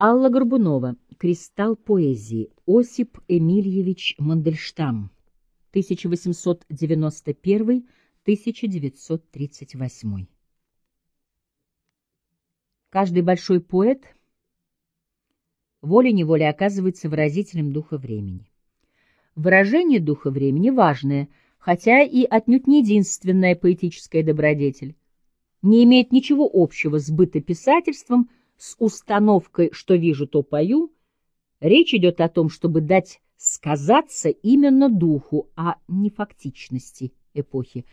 Алла Горбунова. Кристалл поэзии. Осип Эмильевич Мандельштам. 1891-1938. Каждый большой поэт волей-неволей оказывается выразителем духа времени. Выражение духа времени важное, хотя и отнюдь не единственная поэтическая добродетель. Не имеет ничего общего с бытописательством, с установкой «что вижу, то пою». Речь идет о том, чтобы дать сказаться именно духу, а не фактичности эпохи.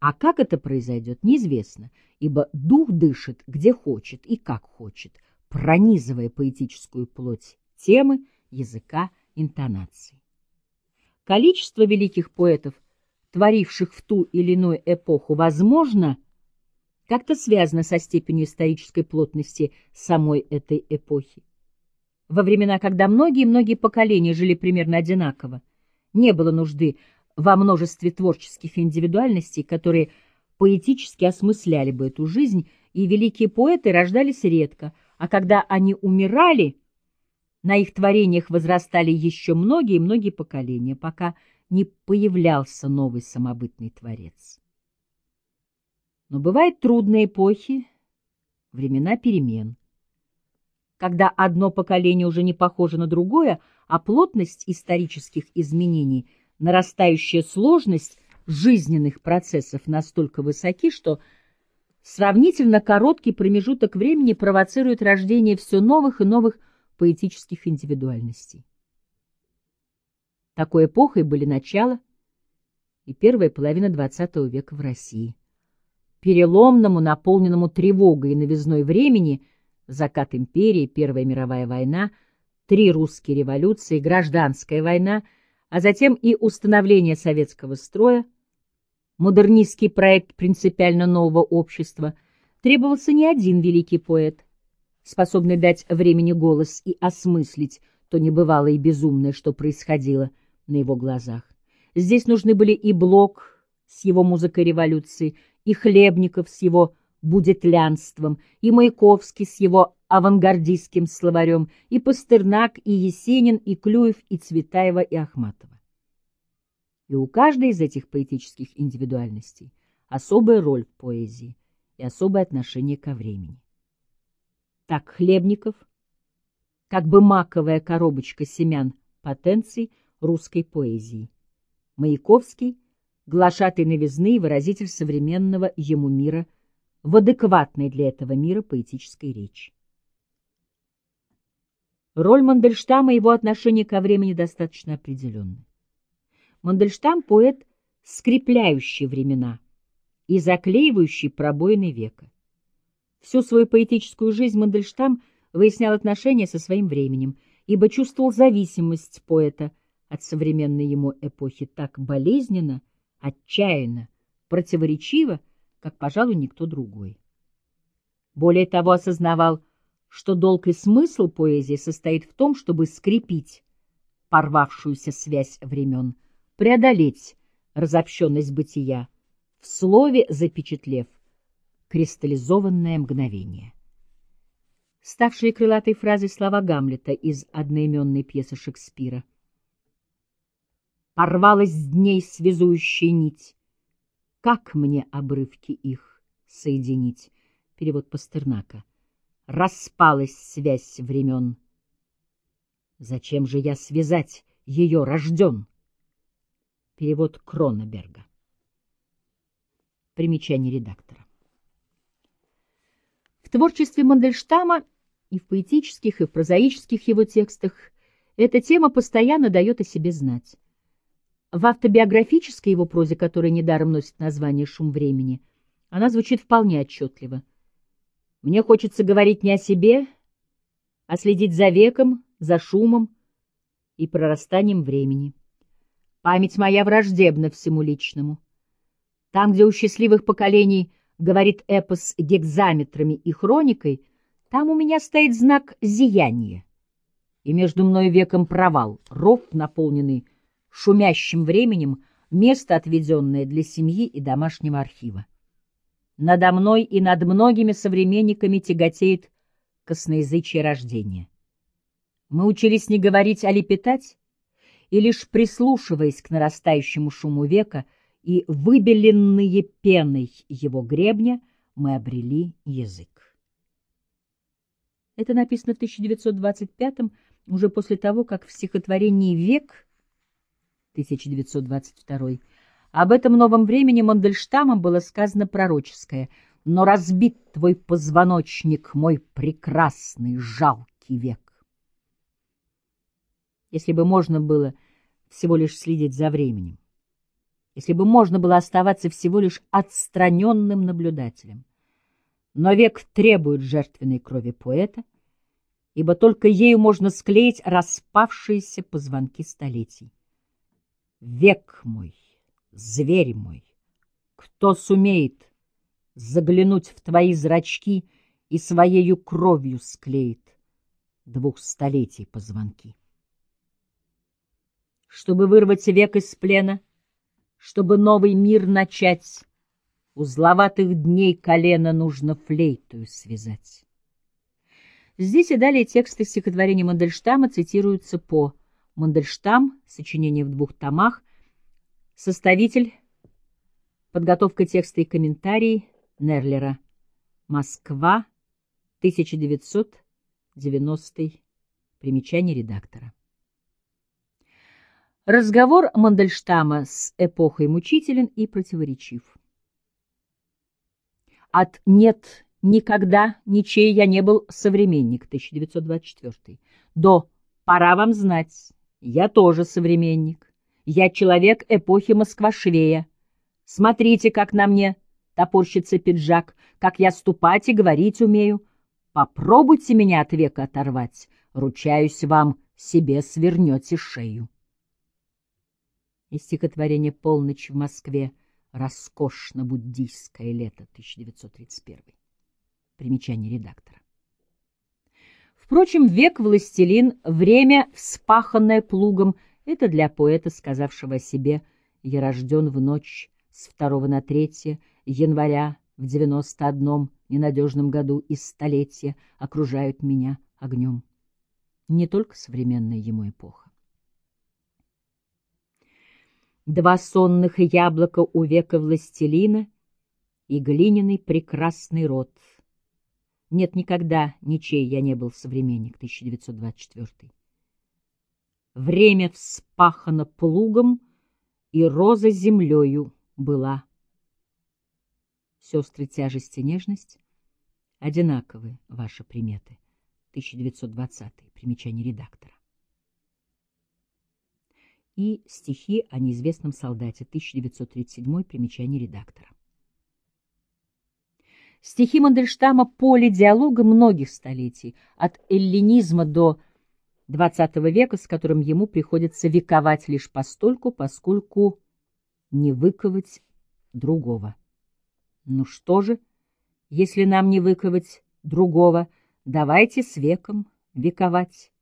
А как это произойдет, неизвестно, ибо дух дышит где хочет и как хочет, пронизывая поэтическую плоть темы, языка, интонации. Количество великих поэтов, творивших в ту или иную эпоху, возможно, как-то связано со степенью исторической плотности самой этой эпохи. Во времена, когда многие-многие поколения жили примерно одинаково, не было нужды во множестве творческих индивидуальностей, которые поэтически осмысляли бы эту жизнь, и великие поэты рождались редко, а когда они умирали, на их творениях возрастали еще многие-многие поколения, пока не появлялся новый самобытный творец. Но бывают трудные эпохи, времена перемен, когда одно поколение уже не похоже на другое, а плотность исторических изменений, нарастающая сложность жизненных процессов настолько высоки, что сравнительно короткий промежуток времени провоцирует рождение все новых и новых поэтических индивидуальностей. Такой эпохой были начало и первая половина XX века в России. Переломному, наполненному тревогой и новизной времени, закат империи, Первая мировая война, три русские революции, гражданская война, а затем и установление советского строя, модернистский проект принципиально нового общества, требовался не один великий поэт – способный дать времени голос и осмыслить то небывалое и безумное, что происходило на его глазах. Здесь нужны были и Блок с его музыкой революции, и Хлебников с его будетлянством, и Маяковский с его авангардистским словарем, и Пастернак, и Есенин, и Клюев, и Цветаева, и Ахматова. И у каждой из этих поэтических индивидуальностей особая роль в поэзии и особое отношение ко времени так Хлебников, как бы маковая коробочка семян потенций русской поэзии. Маяковский, глашатый новизны и выразитель современного ему мира в адекватной для этого мира поэтической речи. Роль Мандельштама и его отношение ко времени достаточно определенны. Мандельштам — поэт, скрепляющий времена и заклеивающий пробоины века. Всю свою поэтическую жизнь Мандельштам выяснял отношения со своим временем, ибо чувствовал зависимость поэта от современной ему эпохи так болезненно, отчаянно, противоречиво, как, пожалуй, никто другой. Более того, осознавал, что долг и смысл поэзии состоит в том, чтобы скрепить порвавшуюся связь времен, преодолеть разобщенность бытия, в слове запечатлев – кристаллизованное мгновение. Ставшие крылатой фразой слова Гамлета из одноименной пьесы Шекспира. Порвалась с дней связующая нить. Как мне обрывки их соединить? Перевод Пастернака. Распалась связь времен. Зачем же я связать ее рожден? Перевод Кронеберга. Примечание редактора творчестве Мандельштама и в поэтических, и в прозаических его текстах эта тема постоянно дает о себе знать. В автобиографической его прозе, которая недаром носит название «Шум времени», она звучит вполне отчетливо. «Мне хочется говорить не о себе, а следить за веком, за шумом и прорастанием времени. Память моя враждебна всему личному. Там, где у счастливых поколений – говорит эпос гекзаметрами и хроникой, там у меня стоит знак зияния. И между мной веком провал, ров, наполненный шумящим временем, место, отведенное для семьи и домашнего архива. Надо мной и над многими современниками тяготеет косноязычие рождения. Мы учились не говорить, а лепетать, и лишь прислушиваясь к нарастающему шуму века и выбеленные пеной его гребня, мы обрели язык. Это написано в 1925 уже после того, как в стихотворении «Век» 1922 об этом новом времени Мандельштамом было сказано пророческое «Но разбит твой позвоночник, мой прекрасный жалкий век». Если бы можно было всего лишь следить за временем, если бы можно было оставаться всего лишь отстраненным наблюдателем. Но век требует жертвенной крови поэта, ибо только ею можно склеить распавшиеся позвонки столетий. Век мой, зверь мой, кто сумеет заглянуть в твои зрачки и своею кровью склеит двух столетий позвонки? Чтобы вырвать век из плена, чтобы новый мир начать, узловатых дней колено нужно флейтую связать. Здесь и далее тексты стихотворения Мандельштама цитируются по Мандельштам, сочинение в двух томах, составитель, подготовка текста и комментарий Нерлера, Москва, 1990 примечание редактора. Разговор Мандельштама с эпохой мучителен и противоречив. От «нет, никогда, ничей я не был современник» 1924 до «пора вам знать, я тоже современник, я человек эпохи Москва-Швея. Смотрите, как на мне топорщится пиджак, как я ступать и говорить умею. Попробуйте меня от века оторвать, ручаюсь вам, себе свернете шею» из стихотворения «Полночь в Москве», «Роскошно-буддийское лето» 1931. Примечание редактора. Впрочем, век властелин, время, вспаханное плугом, это для поэта, сказавшего о себе «Я рожден в ночь с 2 на 3 января в 91 ненадежном году из столетия окружают меня огнем». Не только современная ему эпоха. Два сонных яблока у века властелина И глиняный прекрасный рот. Нет, никогда ничей я не был современник, 1924. Время вспахано плугом, И роза землею была. Сестры тяжесть и нежность Одинаковы ваши приметы. 1920. Примечание редактора и стихи о неизвестном солдате, 1937, примечание редактора. Стихи Мандельштама — поле диалога многих столетий, от эллинизма до XX века, с которым ему приходится вековать лишь постольку, поскольку не выковать другого. Ну что же, если нам не выковать другого, давайте с веком вековать.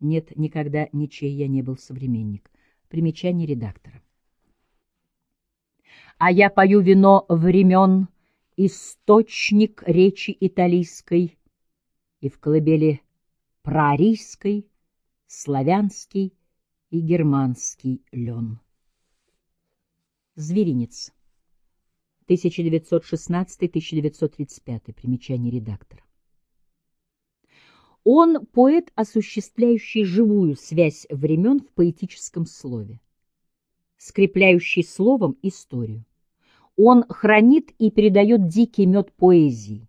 Нет, никогда ничей я не был современник. Примечание редактора. А я пою вино времен, источник речи италийской, и в колыбели прарийской, славянский и германский лен. Зверинец. 1916-1935. Примечание редактора. Он — поэт, осуществляющий живую связь времен в поэтическом слове, скрепляющий словом историю. Он хранит и передает дикий мед поэзии.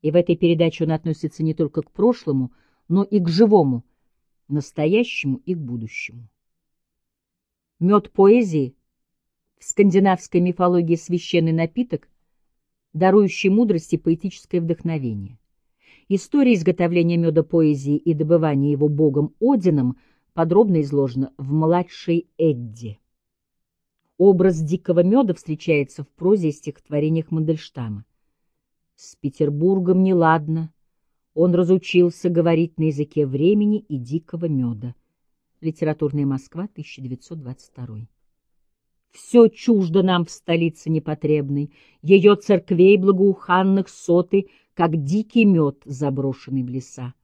И в этой передаче он относится не только к прошлому, но и к живому, настоящему и к будущему. Мед поэзии в скандинавской мифологии священный напиток, дарующий мудрости поэтическое вдохновение. История изготовления меда поэзии и добывания его богом Одином подробно изложена в «Младшей Эдди». Образ дикого меда встречается в прозе и стихотворениях Мандельштама. С Петербургом неладно, он разучился говорить на языке времени и дикого меда. Литературная Москва, 1922. Все чуждо нам в столице непотребной, ее церквей благоуханных соты — как дикий мед, заброшенный в леса.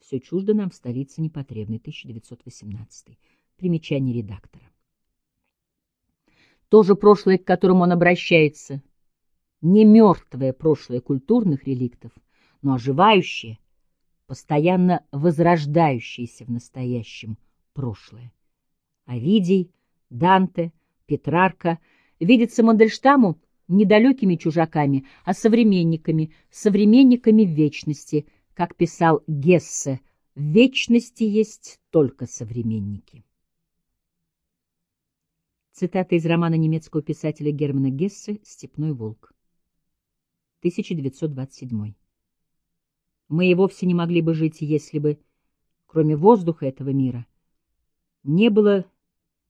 все чуждо нам в столице непотребной, 1918. Примечание редактора. То же прошлое, к которому он обращается, не мертвое прошлое культурных реликтов, но оживающее, постоянно возрождающееся в настоящем прошлое. Овидий, Данте, Петрарка видятся Мандельштаму недалекими чужаками, а современниками, современниками вечности, как писал Гессе, в вечности есть только современники. Цитата из романа немецкого писателя Германа Гессе «Степной волк». 1927. Мы и вовсе не могли бы жить, если бы, кроме воздуха этого мира, не было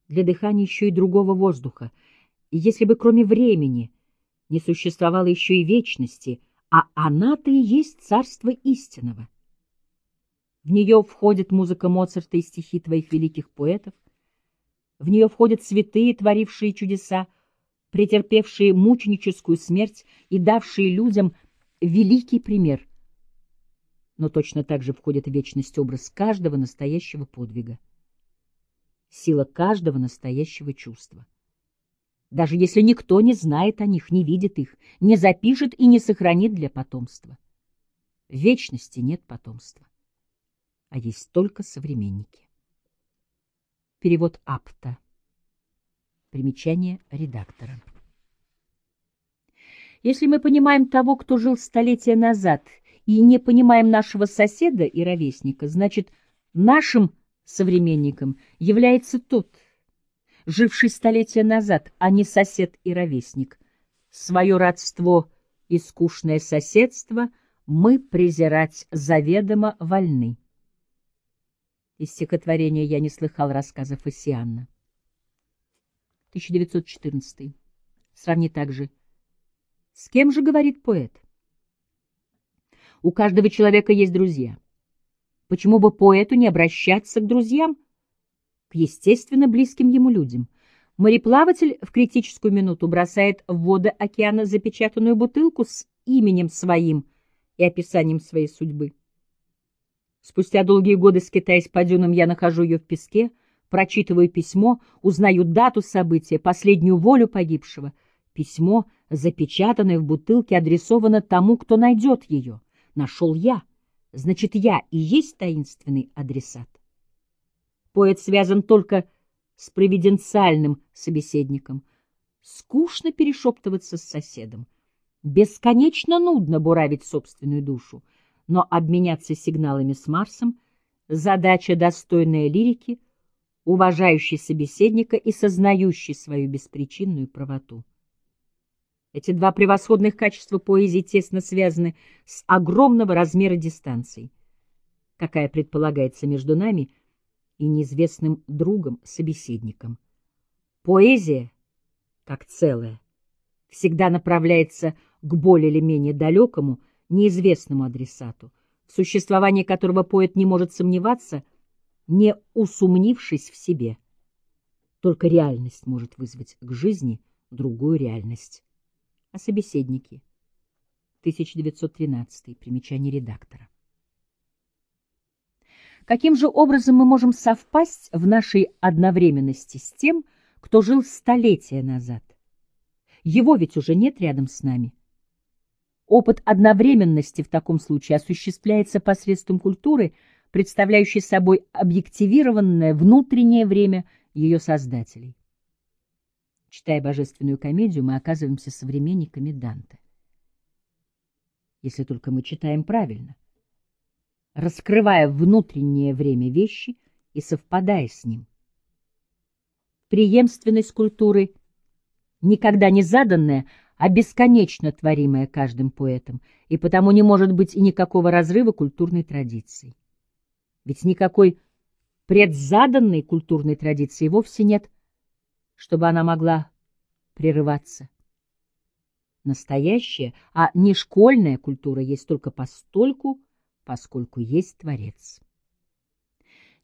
для дыхания еще и другого воздуха, и если бы кроме времени не существовало еще и вечности, а она-то и есть царство истинного. В нее входит музыка Моцарта и стихи твоих великих поэтов, в нее входят святые, творившие чудеса, претерпевшие мученическую смерть и давшие людям великий пример. Но точно так же входит в вечность образ каждого настоящего подвига, сила каждого настоящего чувства. Даже если никто не знает о них, не видит их, не запишет и не сохранит для потомства. В вечности нет потомства, а есть только современники. Перевод Апта. Примечание редактора. Если мы понимаем того, кто жил столетия назад, и не понимаем нашего соседа и ровесника, значит, нашим современником является тот, живший столетия назад, а не сосед и ровесник. Свое родство и скучное соседство мы презирать заведомо вольны. Из стихотворения «Я не слыхал рассказов Исианна». 1914. Сравни также. С кем же говорит поэт? У каждого человека есть друзья. Почему бы поэту не обращаться к друзьям, к естественно близким ему людям? Мореплаватель в критическую минуту бросает в воды океана запечатанную бутылку с именем своим и описанием своей судьбы. Спустя долгие годы, скитаясь по дюнам, я нахожу ее в песке, прочитываю письмо, узнаю дату события, последнюю волю погибшего. Письмо, запечатанное в бутылке, адресовано тому, кто найдет ее. Нашел я. Значит, я и есть таинственный адресат. Поэт связан только с провиденциальным собеседником. Скучно перешептываться с соседом. Бесконечно нудно буравить собственную душу но обменяться сигналами с Марсом — задача достойная лирики, уважающей собеседника и сознающей свою беспричинную правоту. Эти два превосходных качества поэзии тесно связаны с огромного размера дистанцией, какая предполагается между нами и неизвестным другом-собеседником. Поэзия, как целое, всегда направляется к более или менее далекому, неизвестному адресату, в существовании которого поэт не может сомневаться, не усомнившись в себе. Только реальность может вызвать к жизни другую реальность. А собеседники? 1913. Примечание редактора. Каким же образом мы можем совпасть в нашей одновременности с тем, кто жил столетия назад? Его ведь уже нет рядом с нами. Опыт одновременности в таком случае осуществляется посредством культуры, представляющей собой объективированное внутреннее время ее создателей. Читая божественную комедию, мы оказываемся современниками Данте. Если только мы читаем правильно, раскрывая внутреннее время вещи и совпадая с ним. Преемственность культуры, никогда не заданная, а бесконечно творимое каждым поэтом, и потому не может быть и никакого разрыва культурной традиции. Ведь никакой предзаданной культурной традиции вовсе нет, чтобы она могла прерываться. Настоящая, а не школьная культура есть только постольку, поскольку есть Творец.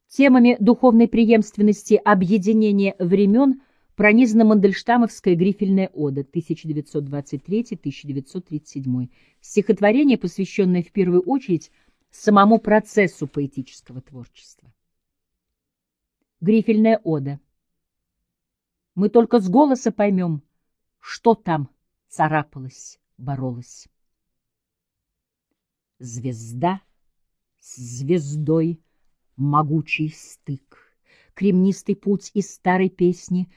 Темами духовной преемственности объединения времен – пронизана Мандельштамовская грифельная ода 1923-1937, стихотворение, посвященное в первую очередь самому процессу поэтического творчества. Грифельная ода. Мы только с голоса поймем, что там царапалось, боролось. Звезда с звездой, могучий стык, Кремнистый путь из старой песни,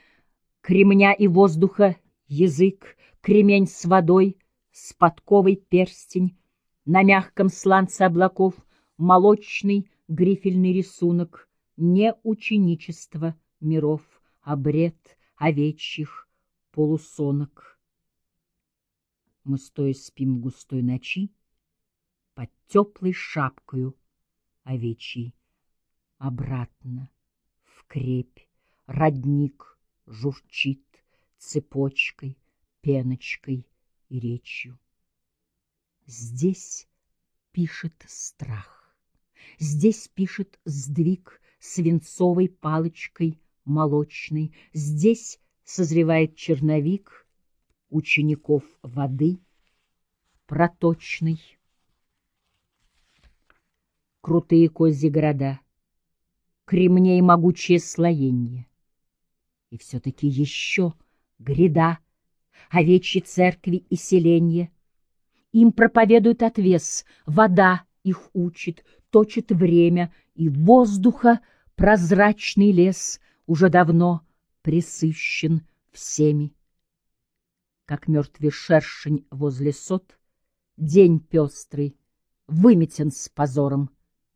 Кремня и воздуха язык, Кремень с водой, с подковой перстень, На мягком сланце облаков Молочный грифельный рисунок, Не ученичество миров, А бред овечьих полусонок. Мы стоя спим в густой ночи, под теплой шапкою овечьей. Обратно в крепь родник журчит цепочкой, пеночкой и речью. Здесь пишет страх, здесь пишет сдвиг свинцовой палочкой молочной, здесь созревает черновик учеников воды проточной крутые козьи города, кремней могучее слоенье. И все-таки еще гряда, овечьи церкви и селенья. Им проповедует отвес, вода их учит, точит время, и воздуха прозрачный лес уже давно присыщен всеми. Как мертвый шершень возле сот, день пестрый, выметен с позором,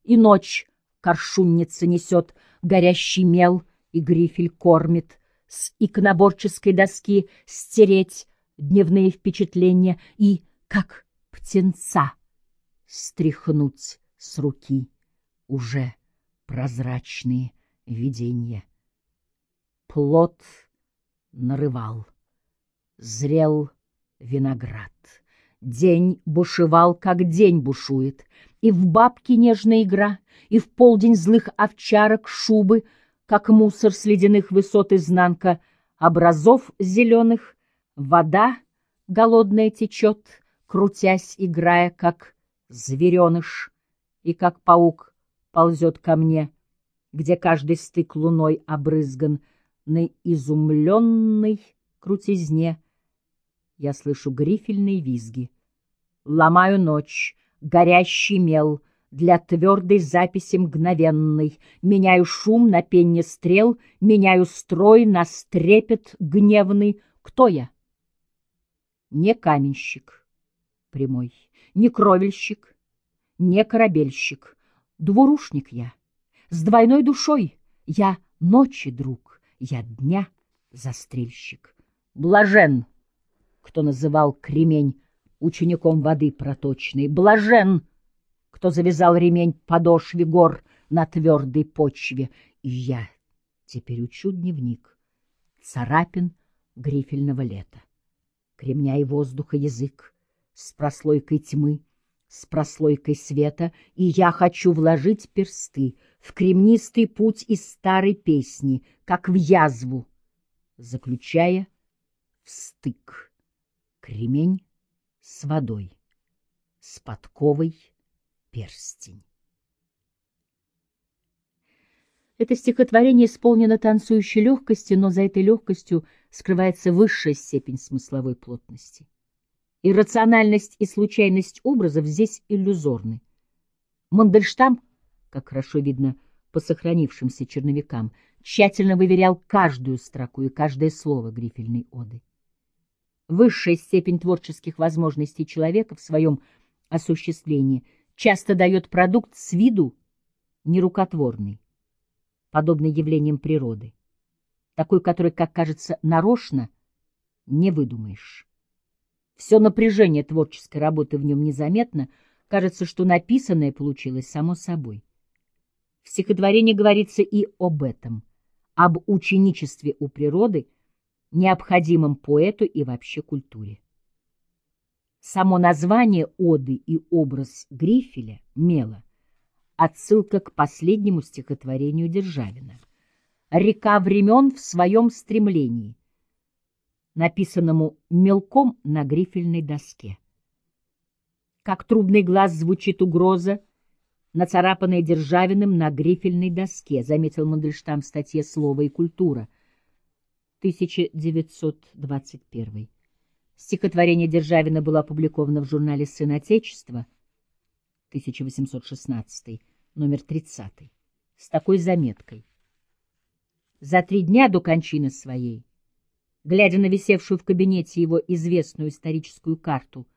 и ночь коршунница несет горящий мел, и грифель кормит, с иконоборческой доски стереть дневные впечатления и, как птенца, стряхнуть с руки уже прозрачные видения. Плод нарывал, зрел виноград. День бушевал, как день бушует, и в бабке нежная игра, и в полдень злых овчарок шубы, как мусор с ледяных высот изнанка, образов зеленых, вода голодная течет, крутясь, играя, как звереныш, и как паук ползет ко мне, где каждый стык луной обрызган на изумленной крутизне — я слышу грифельные визги. Ломаю ночь, горящий мел Для твердой записи мгновенной. Меняю шум на пенне стрел, Меняю строй на стрепет гневный. Кто я? Не каменщик прямой, Не кровельщик, не корабельщик. Двурушник я, с двойной душой. Я ночи друг, я дня застрельщик. Блажен кто называл кремень учеником воды проточной. Блажен, кто завязал ремень подошве гор на твердой почве. И я теперь учу дневник царапин грифельного лета. Кремня и воздуха язык с прослойкой тьмы, с прослойкой света, и я хочу вложить персты в кремнистый путь из старой песни, как в язву, заключая в стык кремень с водой, с подковой перстень. Это стихотворение исполнено танцующей легкостью, но за этой легкостью скрывается высшая степень смысловой плотности. Иррациональность и случайность образов здесь иллюзорны. Мандельштам, как хорошо видно по сохранившимся черновикам, тщательно выверял каждую строку и каждое слово грифельной оды высшая степень творческих возможностей человека в своем осуществлении часто дает продукт с виду нерукотворный, подобный явлениям природы, такой, который, как кажется, нарочно не выдумаешь. Все напряжение творческой работы в нем незаметно, кажется, что написанное получилось само собой. В стихотворении говорится и об этом, об ученичестве у природы – необходимым поэту и вообще культуре. Само название оды и образ Грифеля Мела — отсылка к последнему стихотворению Державина. «Река времен в своем стремлении», написанному мелком на грифельной доске. Как трубный глаз звучит угроза, нацарапанное Державиным на грифельной доске, заметил Мандельштам в статье «Слово и культура», 1921. Стихотворение Державина было опубликовано в журнале «Сын Отечества», 1816, номер 30, с такой заметкой. За три дня до кончины своей, глядя на висевшую в кабинете его известную историческую карту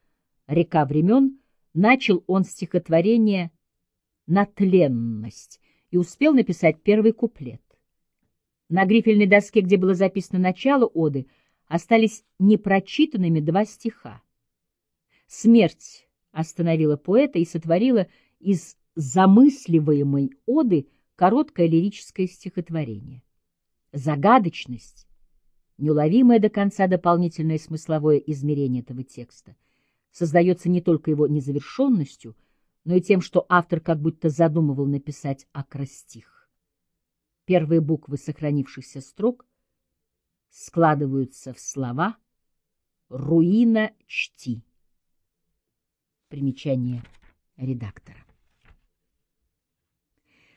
«Река времен», начал он стихотворение на тленность и успел написать первый куплет. На грифельной доске, где было записано начало оды, остались непрочитанными два стиха. Смерть остановила поэта и сотворила из замысливаемой оды короткое лирическое стихотворение. Загадочность, неуловимое до конца дополнительное смысловое измерение этого текста, создается не только его незавершенностью, но и тем, что автор как будто задумывал написать акростих. Первые буквы сохранившихся строк складываются в слова «руина чти». Примечание редактора.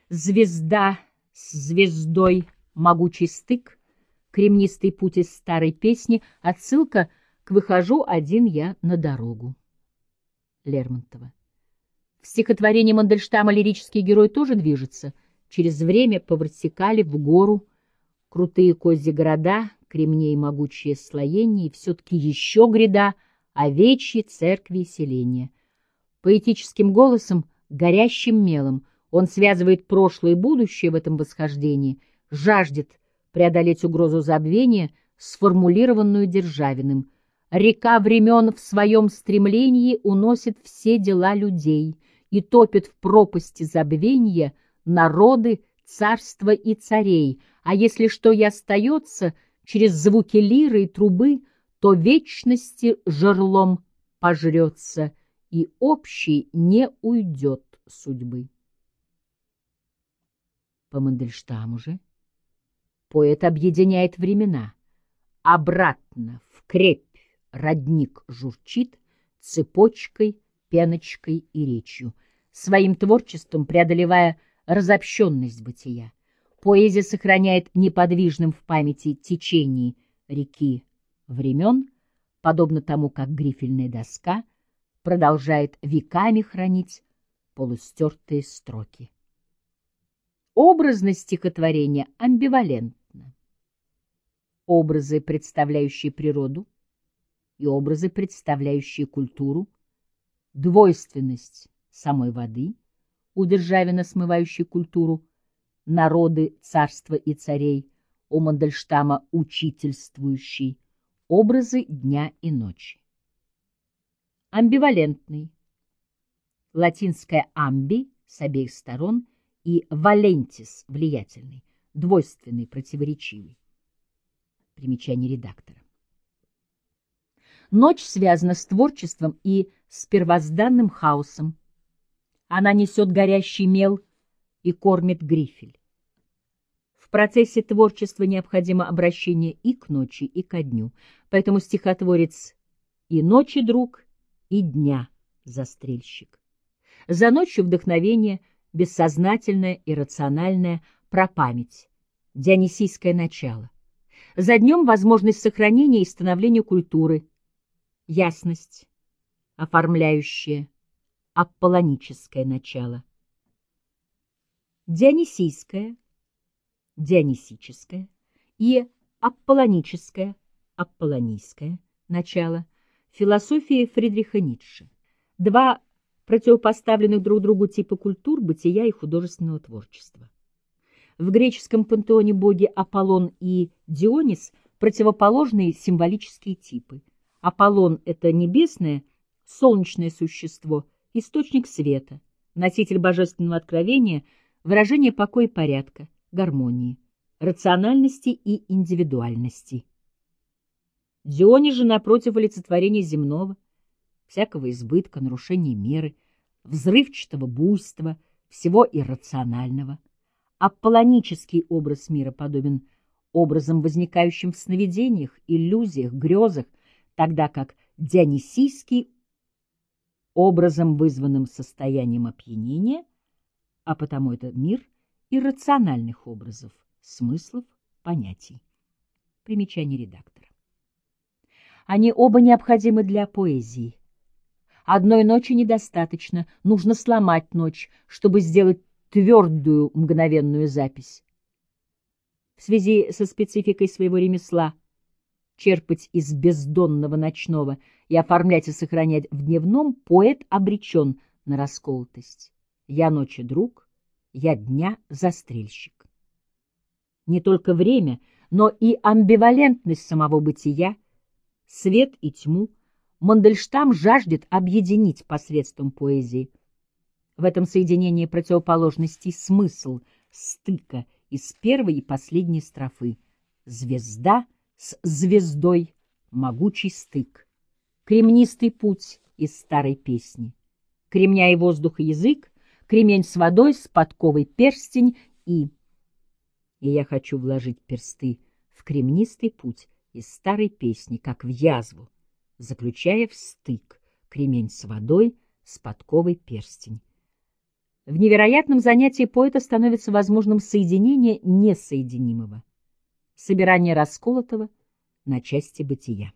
Звезда с звездой, могучий стык, кремнистый путь из старой песни, отсылка к «Выхожу один я на дорогу». Лермонтова. В стихотворении Мандельштама лирический герой тоже движется через время по вертикали в гору, крутые козьи города, кремней могучие слоения и все-таки еще гряда, овечьи церкви и селения. Поэтическим голосом, горящим мелом, он связывает прошлое и будущее в этом восхождении, жаждет преодолеть угрозу забвения, сформулированную Державиным. Река времен в своем стремлении уносит все дела людей — и топит в пропасти забвения народы, царства и царей, а если что и остается через звуки лиры и трубы, то вечности жерлом пожрется, и общий не уйдет судьбы. По Мандельштаму же поэт объединяет времена. Обратно в крепь родник журчит цепочкой, пеночкой и речью — своим творчеством преодолевая разобщенность бытия. Поэзия сохраняет неподвижным в памяти течение реки времен, подобно тому, как грифельная доска продолжает веками хранить полустертые строки. Образность стихотворения амбивалентна. Образы, представляющие природу, и образы, представляющие культуру, двойственность самой воды, у Державина смывающей культуру, народы царства и царей, у Мандельштама учительствующий, образы дня и ночи. Амбивалентный. Латинское «амби» с обеих сторон и «валентис» — влиятельный, двойственный, противоречивый. Примечание редактора. Ночь связана с творчеством и с первозданным хаосом, она несет горящий мел и кормит грифель. В процессе творчества необходимо обращение и к ночи, и ко дню, поэтому стихотворец и ночи друг, и дня застрельщик. За ночью вдохновение, бессознательное, иррациональное, про память, дионисийское начало. За днем возможность сохранения и становления культуры, ясность, оформляющая, аполлоническое начало. Дионисийское, дионисическое и аполлоническое, аполлонийское начало философии Фридриха Ницше. Два противопоставленных друг другу типа культур, бытия и художественного творчества. В греческом пантеоне боги Аполлон и Дионис – противоположные символические типы. Аполлон – это небесное, солнечное существо – источник света, носитель божественного откровения, выражение покоя и порядка, гармонии, рациональности и индивидуальности. Диони же, напротив, олицетворение земного, всякого избытка, нарушения меры, взрывчатого буйства, всего иррационального. Аполлонический образ мира подобен образом, возникающим в сновидениях, иллюзиях, грезах, тогда как дионисийский образом, вызванным состоянием опьянения, а потому это мир иррациональных образов, смыслов, понятий. Примечание редактора. Они оба необходимы для поэзии. Одной ночи недостаточно, нужно сломать ночь, чтобы сделать твердую мгновенную запись. В связи со спецификой своего ремесла черпать из бездонного ночного и оформлять и сохранять в дневном, поэт обречен на расколотость. Я ночи друг, я дня застрельщик. Не только время, но и амбивалентность самого бытия, свет и тьму Мандельштам жаждет объединить посредством поэзии. В этом соединении противоположностей смысл стыка из первой и последней строфы. Звезда с звездой, могучий стык. Кремнистый путь из старой песни. Кремня и воздух и язык, кремень с водой, с подковой перстень и... И я хочу вложить персты в кремнистый путь из старой песни, как в язву, заключая в стык кремень с водой, с подковой перстень. В невероятном занятии поэта становится возможным соединение несоединимого, собирание расколотого на части бытия.